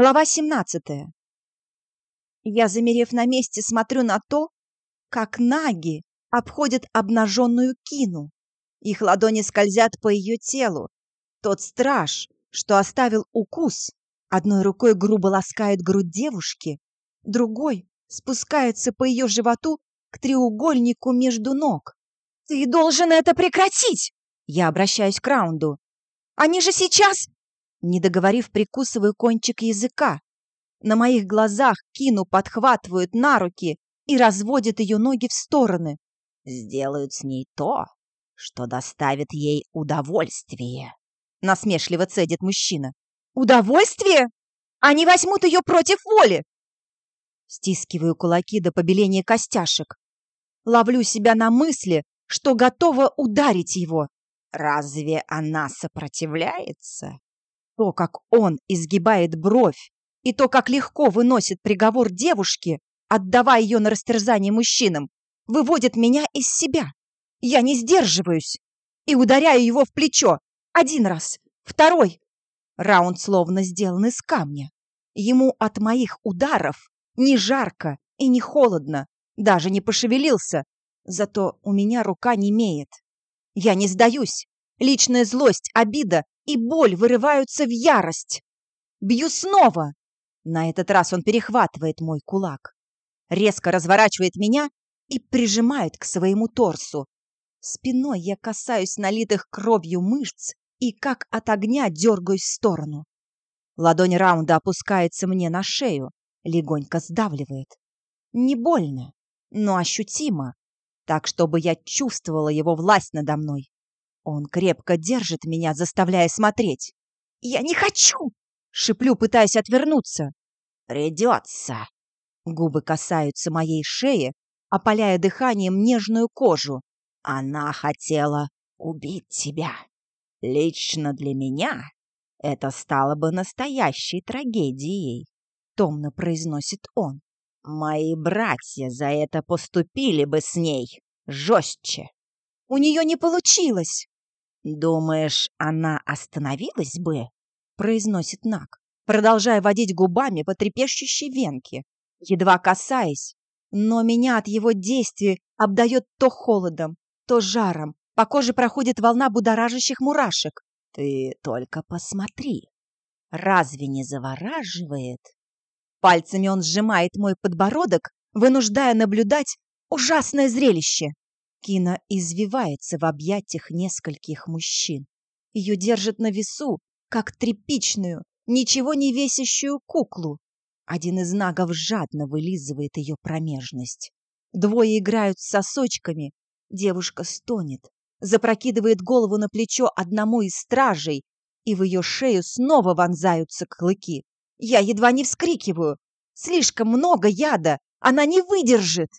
Глава 17. Я, замерев на месте, смотрю на то, как наги обходят обнаженную кину. Их ладони скользят по ее телу. Тот страж, что оставил укус, одной рукой грубо ласкает грудь девушки, другой спускается по ее животу к треугольнику между ног. «Ты должен это прекратить!» Я обращаюсь к Раунду. «Они же сейчас...» Не договорив, прикусываю кончик языка. На моих глазах Кину подхватывают на руки и разводят ее ноги в стороны. Сделают с ней то, что доставит ей удовольствие. Насмешливо цедит мужчина. Удовольствие? Они возьмут ее против воли. Стискиваю кулаки до побеления костяшек. Ловлю себя на мысли, что готова ударить его. Разве она сопротивляется? То, как он изгибает бровь, и то, как легко выносит приговор девушке, отдавая ее на растерзание мужчинам, выводит меня из себя. Я не сдерживаюсь и ударяю его в плечо. Один раз, второй. Раунд словно сделан из камня. Ему от моих ударов не жарко и не холодно, даже не пошевелился. Зато у меня рука не имеет. Я не сдаюсь. Личная злость, обида и боль вырываются в ярость. Бью снова. На этот раз он перехватывает мой кулак, резко разворачивает меня и прижимает к своему торсу. Спиной я касаюсь налитых кровью мышц и как от огня дергаюсь в сторону. Ладонь раунда опускается мне на шею, легонько сдавливает. Не больно, но ощутимо, так, чтобы я чувствовала его власть надо мной. Он крепко держит меня, заставляя смотреть. «Я не хочу!» — шиплю, пытаясь отвернуться. «Придется!» Губы касаются моей шеи, опаляя дыханием нежную кожу. «Она хотела убить тебя. Лично для меня это стало бы настоящей трагедией», — томно произносит он. «Мои братья за это поступили бы с ней жестче». «У нее не получилось!» «Думаешь, она остановилась бы?» — произносит Нак, продолжая водить губами по трепещущей венке, едва касаясь, но меня от его действий обдает то холодом, то жаром, по коже проходит волна будоражащих мурашек. «Ты только посмотри! Разве не завораживает?» Пальцами он сжимает мой подбородок, вынуждая наблюдать ужасное зрелище. Кина извивается в объятиях нескольких мужчин. Ее держат на весу, как тряпичную, ничего не весящую куклу. Один из нагов жадно вылизывает ее промежность. Двое играют с сосочками. Девушка стонет, запрокидывает голову на плечо одному из стражей, и в ее шею снова вонзаются клыки. Я едва не вскрикиваю. Слишком много яда, она не выдержит.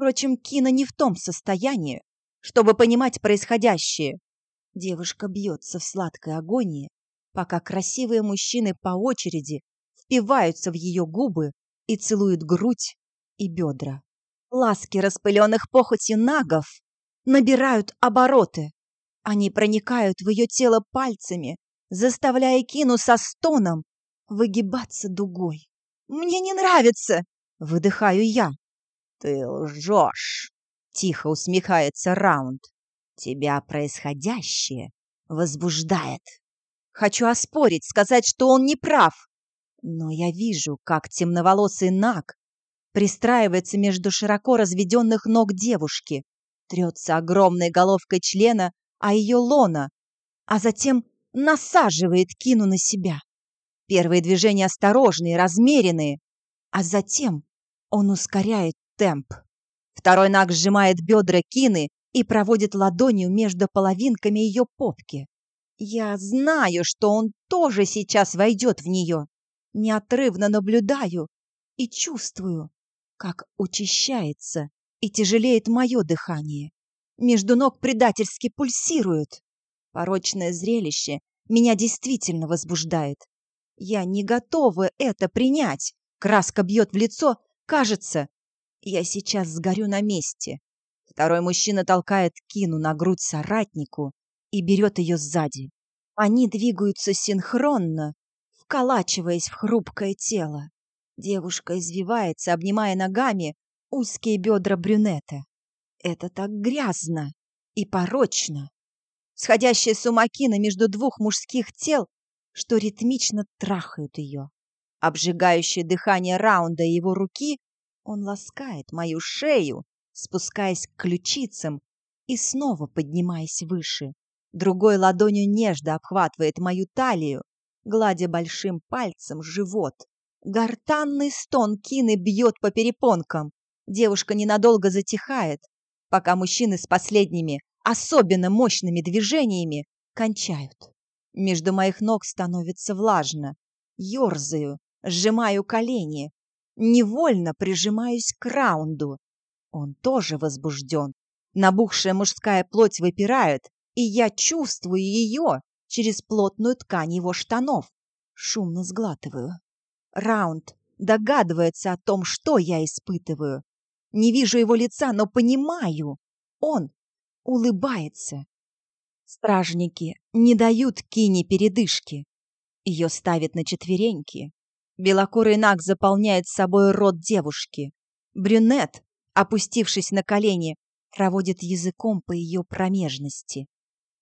Впрочем, Кина не в том состоянии, чтобы понимать происходящее. Девушка бьется в сладкой агонии, пока красивые мужчины по очереди впиваются в ее губы и целуют грудь и бедра. Ласки распыленных похотью нагов набирают обороты. Они проникают в ее тело пальцами, заставляя Кину со стоном выгибаться дугой. «Мне не нравится!» — выдыхаю я. «Ты лжешь!» — тихо усмехается Раунд. «Тебя происходящее возбуждает». Хочу оспорить, сказать, что он не прав. Но я вижу, как темноволосый Наг пристраивается между широко разведенных ног девушки, трется огромной головкой члена, а ее лона, а затем насаживает Кину на себя. Первые движения осторожные, размеренные, а затем он ускоряет темп. Второй наг сжимает бедра Кины и проводит ладонью между половинками ее попки. Я знаю, что он тоже сейчас войдет в нее. Неотрывно наблюдаю и чувствую, как учащается и тяжелеет мое дыхание. Между ног предательски пульсирует. Порочное зрелище меня действительно возбуждает. Я не готова это принять. Краска бьет в лицо. Кажется, я сейчас сгорю на месте. Второй мужчина толкает Кину на грудь соратнику и берет ее сзади. Они двигаются синхронно, вколачиваясь в хрупкое тело. Девушка извивается, обнимая ногами узкие бедра брюнета. Это так грязно и порочно. Сходящая сумакина между двух мужских тел, что ритмично трахают ее. Обжигающее дыхание раунда его руки, он ласкает мою шею, спускаясь к ключицам и снова поднимаясь выше. Другой ладонью нежно обхватывает мою талию, гладя большим пальцем живот. Гортанный стон Кины бьет по перепонкам. Девушка ненадолго затихает, пока мужчины с последними, особенно мощными движениями кончают. Между моих ног становится влажно. Ёрзаю, сжимаю колени. Невольно прижимаюсь к раунду. Он тоже возбужден. Набухшая мужская плоть выпирает, и я чувствую ее через плотную ткань его штанов. Шумно сглатываю. Раунд догадывается о том, что я испытываю. Не вижу его лица, но понимаю. Он улыбается. Стражники не дают Кине передышки. Ее ставят на четвереньки. Белокурый наг заполняет собой рот девушки. Брюнет, опустившись на колени, проводит языком по ее промежности.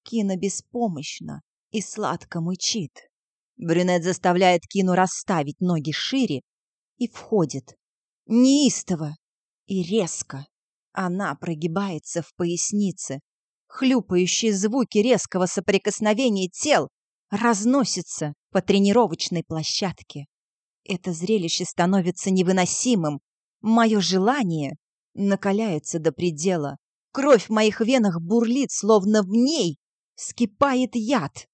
Кина беспомощна и сладко мычит. Брюнет заставляет Кину расставить ноги шире и входит. Неистово и резко. Она прогибается в пояснице. Хлюпающие звуки резкого соприкосновения тел разносятся по тренировочной площадке. Это зрелище становится невыносимым. Мое желание накаляется до предела. Кровь в моих венах бурлит, словно в ней скипает яд.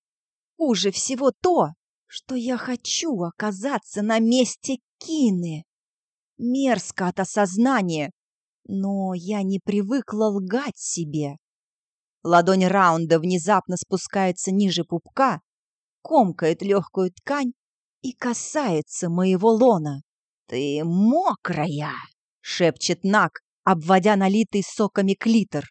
Хуже всего то, что я хочу оказаться на месте Кины. Мерзко от осознания, но я не привыкла лгать себе. Ладонь раунда внезапно спускается ниже пупка, комкает легкую ткань и касается моего лона. «Ты мокрая!» — шепчет Нак, обводя налитый соками клитор.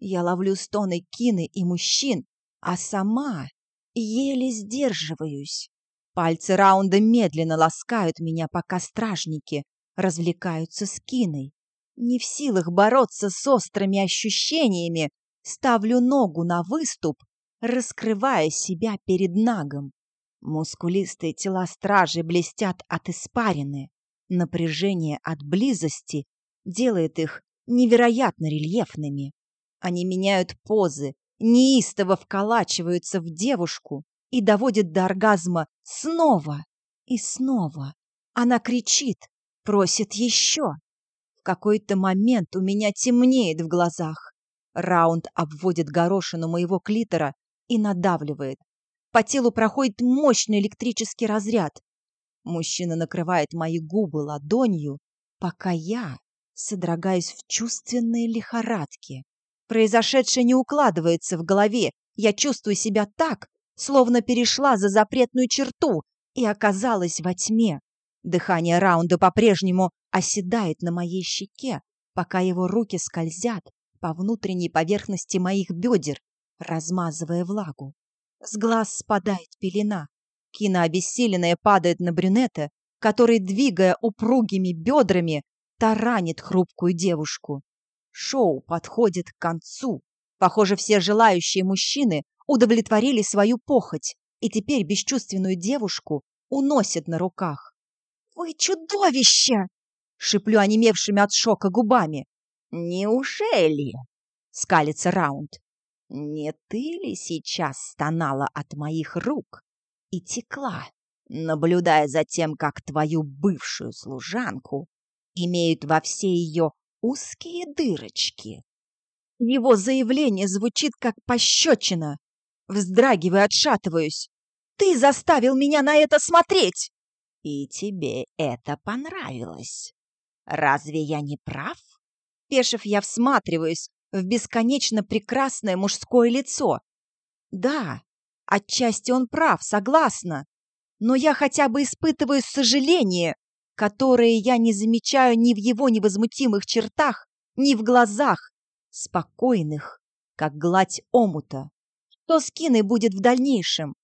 Я ловлю стоны Кины и мужчин, а сама еле сдерживаюсь. Пальцы раунда медленно ласкают меня, пока стражники развлекаются с Киной. Не в силах бороться с острыми ощущениями, ставлю ногу на выступ, раскрывая себя перед нагом. Мускулистые тела стражи блестят от испарины. Напряжение от близости делает их невероятно рельефными. Они меняют позы, неистово вколачиваются в девушку и доводят до оргазма снова и снова. Она кричит, просит еще. В какой-то момент у меня темнеет в глазах. Раунд обводит горошину моего клитора и надавливает. По телу проходит мощный электрический разряд. Мужчина накрывает мои губы ладонью, пока я содрогаюсь в чувственной лихорадке. Произошедшее не укладывается в голове. Я чувствую себя так, словно перешла за запретную черту и оказалась во тьме. Дыхание раунда по-прежнему оседает на моей щеке, пока его руки скользят по внутренней поверхности моих бедер, размазывая влагу. С глаз спадает пелена. Кина обессиленная падает на брюнета, который, двигая упругими бедрами, таранит хрупкую девушку. Шоу подходит к концу. Похоже, все желающие мужчины удовлетворили свою похоть, и теперь бесчувственную девушку уносят на руках. «Вы чудовище!» — шиплю онемевшими от шока губами. «Неужели?» — скалится Раунд. «Не ты ли сейчас стонала от моих рук и текла, наблюдая за тем, как твою бывшую служанку имеют во все ее узкие дырочки?» Его заявление звучит как пощечина. Вздрагиваю, отшатываюсь. «Ты заставил меня на это смотреть!» И тебе это понравилось. Разве я не прав? Пешев, я всматриваюсь в бесконечно прекрасное мужское лицо. Да, отчасти он прав, согласна. Но я хотя бы испытываю сожаление, которое я не замечаю ни в его невозмутимых чертах, ни в глазах, спокойных, как гладь омута. Что с Киной будет в дальнейшем?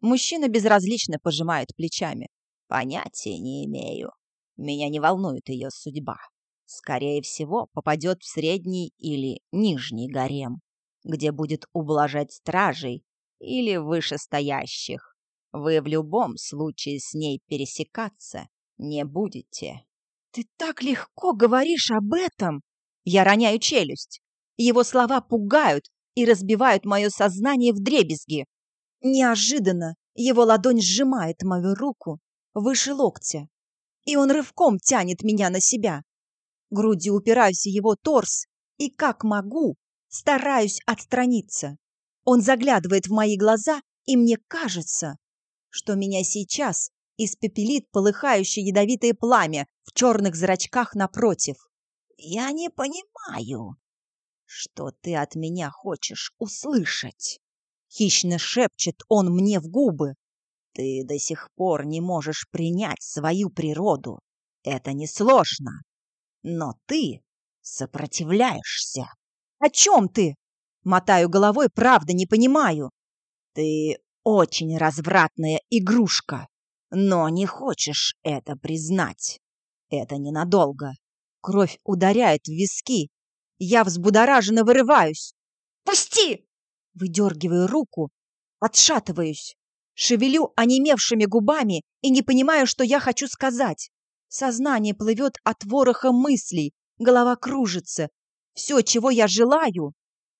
Мужчина безразлично пожимает плечами. Понятия не имею. Меня не волнует ее судьба. Скорее всего, попадет в средний или нижний гарем, где будет ублажать стражей или вышестоящих. Вы в любом случае с ней пересекаться не будете. Ты так легко говоришь об этом. Я роняю челюсть. Его слова пугают и разбивают мое сознание в дребезги. Неожиданно его ладонь сжимает мою руку выше локтя, и он рывком тянет меня на себя. Грудью упираюсь в его торс и, как могу, стараюсь отстраниться. Он заглядывает в мои глаза, и мне кажется, что меня сейчас испепелит полыхающее ядовитое пламя в черных зрачках напротив. «Я не понимаю, что ты от меня хочешь услышать?» Хищно шепчет он мне в губы. Ты до сих пор не можешь принять свою природу. Это несложно. Но ты сопротивляешься. О чем ты? Мотаю головой, правда не понимаю. Ты очень развратная игрушка, но не хочешь это признать. Это ненадолго. Кровь ударяет в виски. Я взбудораженно вырываюсь. «Пусти!» Выдергиваю руку, отшатываюсь, шевелю онемевшими губами и не понимаю, что я хочу сказать. Сознание плывет от вороха мыслей, голова кружится. Все, чего я желаю,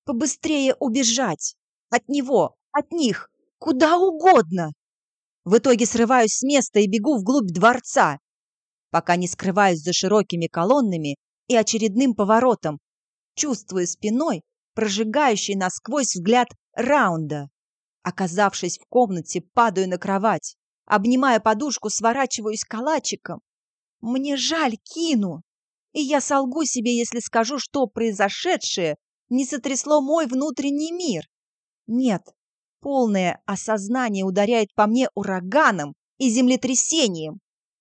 побыстрее убежать. От него, от них, куда угодно. В итоге срываюсь с места и бегу вглубь дворца, пока не скрываюсь за широкими колоннами и очередным поворотом, чувствую спиной прожигающий насквозь взгляд раунда. Оказавшись в комнате, падаю на кровать. Обнимая подушку, сворачиваюсь калачиком. Мне жаль Кину, и я солгу себе, если скажу, что произошедшее не сотрясло мой внутренний мир. Нет, полное осознание ударяет по мне ураганом и землетрясением.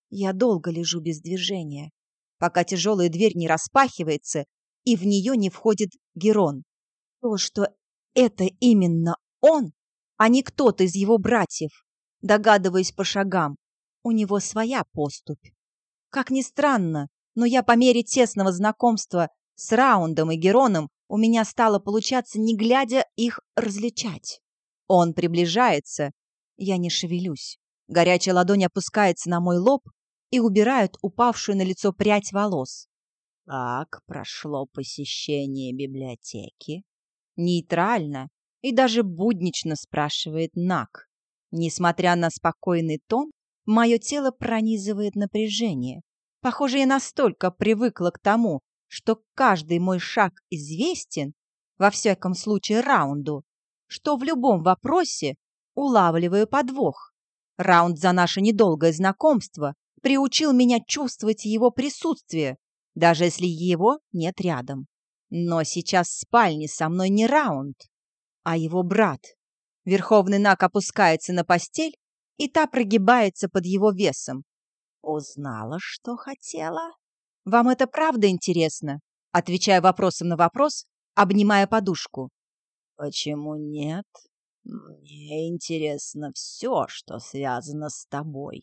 Я долго лежу без движения, пока тяжелая дверь не распахивается и в нее не входит Герон. То, что это именно он, а не кто-то из его братьев, догадываясь по шагам, у него своя поступь. Как ни странно, но я по мере тесного знакомства с Раундом и Героном у меня стало получаться, не глядя, их различать. Он приближается, я не шевелюсь. Горячая ладонь опускается на мой лоб и убирает упавшую на лицо прядь волос. Как прошло посещение библиотеки? Нейтрально и даже буднично спрашивает Нак. Несмотря на спокойный тон, мое тело пронизывает напряжение. Похоже, я настолько привыкла к тому, что каждый мой шаг известен, во всяком случае раунду, что в любом вопросе улавливаю подвох. Раунд за наше недолгое знакомство приучил меня чувствовать его присутствие, даже если его нет рядом. Но сейчас в спальне со мной не раунд, а его брат. Верховный Нак опускается на постель, и та прогибается под его весом. «Узнала, что хотела?» «Вам это правда интересно?» Отвечая вопросом на вопрос, обнимая подушку. «Почему нет? Мне интересно все, что связано с тобой.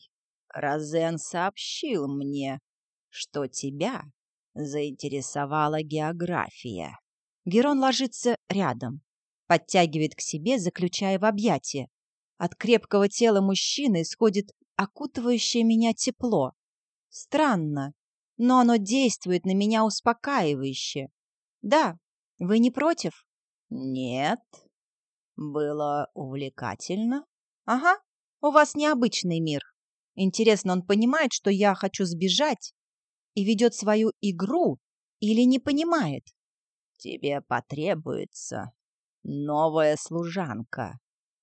Розен сообщил мне, что тебя заинтересовала география. Герон ложится рядом, подтягивает к себе, заключая в объятия. От крепкого тела мужчины исходит окутывающее меня тепло. Странно, но оно действует на меня успокаивающе. Да, вы не против? Нет. Было увлекательно. Ага, у вас необычный мир. Интересно, он понимает, что я хочу сбежать и ведет свою игру или не понимает? Тебе потребуется новая служанка.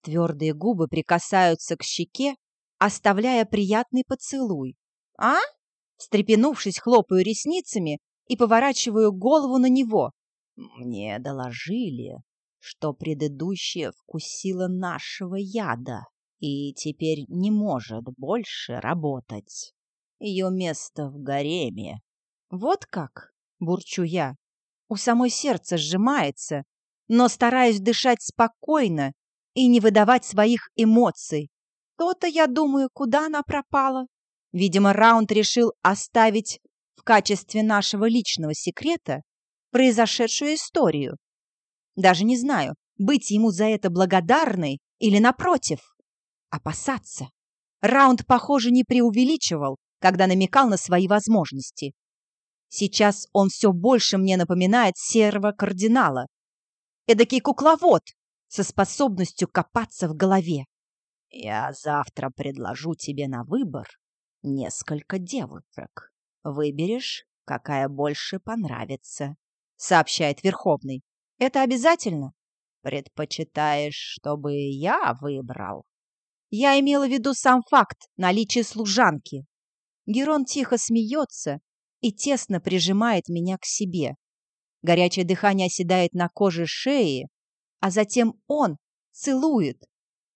Твердые губы прикасаются к щеке, оставляя приятный поцелуй. А? Встрепенувшись, хлопаю ресницами и поворачиваю голову на него. Мне доложили, что предыдущая вкусила нашего яда и теперь не может больше работать. Ее место в гареме. Вот как, бурчу я. У самой сердце сжимается, но стараюсь дышать спокойно и не выдавать своих эмоций. То-то я думаю, куда она пропала. Видимо, Раунд решил оставить в качестве нашего личного секрета произошедшую историю. Даже не знаю, быть ему за это благодарной или, напротив, опасаться. Раунд, похоже, не преувеличивал, когда намекал на свои возможности. Сейчас он все больше мне напоминает серого кардинала. Эдакий кукловод со способностью копаться в голове. Я завтра предложу тебе на выбор несколько девушек. Выберешь, какая больше понравится, сообщает Верховный. Это обязательно? Предпочитаешь, чтобы я выбрал? Я имела в виду сам факт наличия служанки. Герон тихо смеется и тесно прижимает меня к себе. Горячее дыхание оседает на коже шеи, а затем он целует,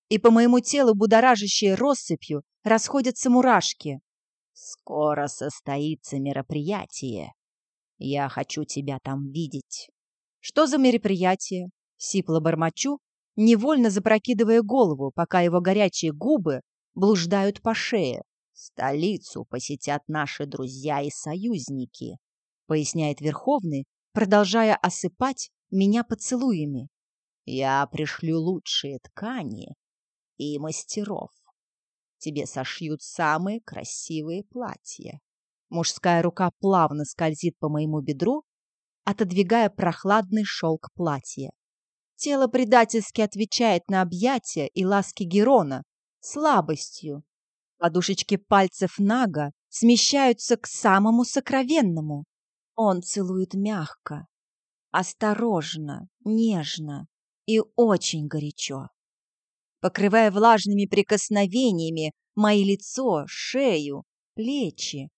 и по моему телу будоражащей россыпью расходятся мурашки. «Скоро состоится мероприятие. Я хочу тебя там видеть». «Что за мероприятие?» — сипло бормочу, невольно запрокидывая голову, пока его горячие губы блуждают по шее. «Столицу посетят наши друзья и союзники», — поясняет Верховный, продолжая осыпать меня поцелуями. «Я пришлю лучшие ткани и мастеров. Тебе сошьют самые красивые платья. Мужская рука плавно скользит по моему бедру, отодвигая прохладный шелк платья. Тело предательски отвечает на объятия и ласки Герона слабостью. Подушечки пальцев Нага смещаются к самому сокровенному. Он целует мягко, осторожно, нежно и очень горячо покрывая влажными прикосновениями мои лицо, шею, плечи.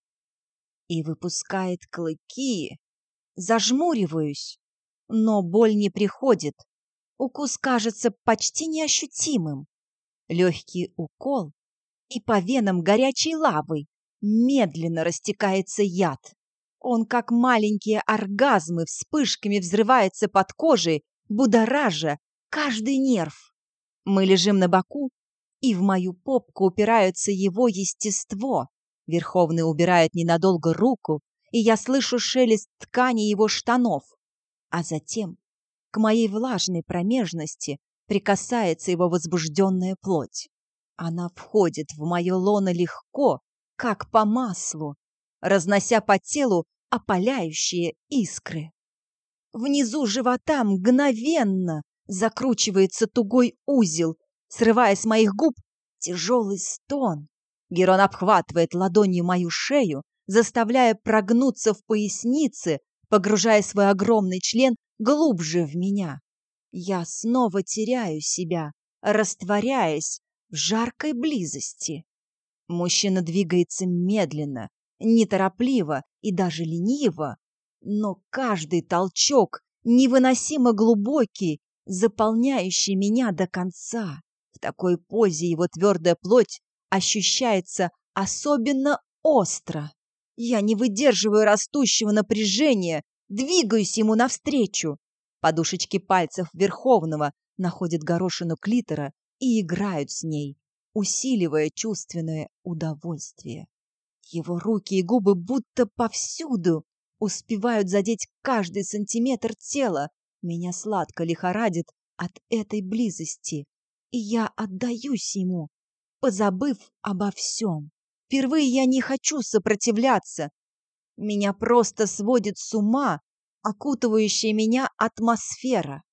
И выпускает клыки. Зажмуриваюсь, но боль не приходит. Укус кажется почти неощутимым. Легкий укол, и по венам горячей лавы медленно растекается яд. Он, как маленькие оргазмы, вспышками взрывается под кожей, будоража каждый нерв. Мы лежим на боку, и в мою попку упирается его естество. Верховный убирает ненадолго руку, и я слышу шелест ткани его штанов. А затем к моей влажной промежности прикасается его возбужденная плоть. Она входит в мое лоно легко, как по маслу, разнося по телу опаляющие искры. Внизу живота мгновенно Закручивается тугой узел, срывая с моих губ тяжелый стон. Герон обхватывает ладонью мою шею, заставляя прогнуться в пояснице, погружая свой огромный член глубже в меня. Я снова теряю себя, растворяясь в жаркой близости. Мужчина двигается медленно, неторопливо и даже лениво, но каждый толчок невыносимо глубокий заполняющий меня до конца. В такой позе его твердая плоть ощущается особенно остро. Я не выдерживаю растущего напряжения, двигаюсь ему навстречу. Подушечки пальцев Верховного находят горошину клитора и играют с ней, усиливая чувственное удовольствие. Его руки и губы будто повсюду успевают задеть каждый сантиметр тела, меня сладко лихорадит от этой близости, и я отдаюсь ему, позабыв обо всем. Впервые я не хочу сопротивляться. Меня просто сводит с ума окутывающая меня атмосфера.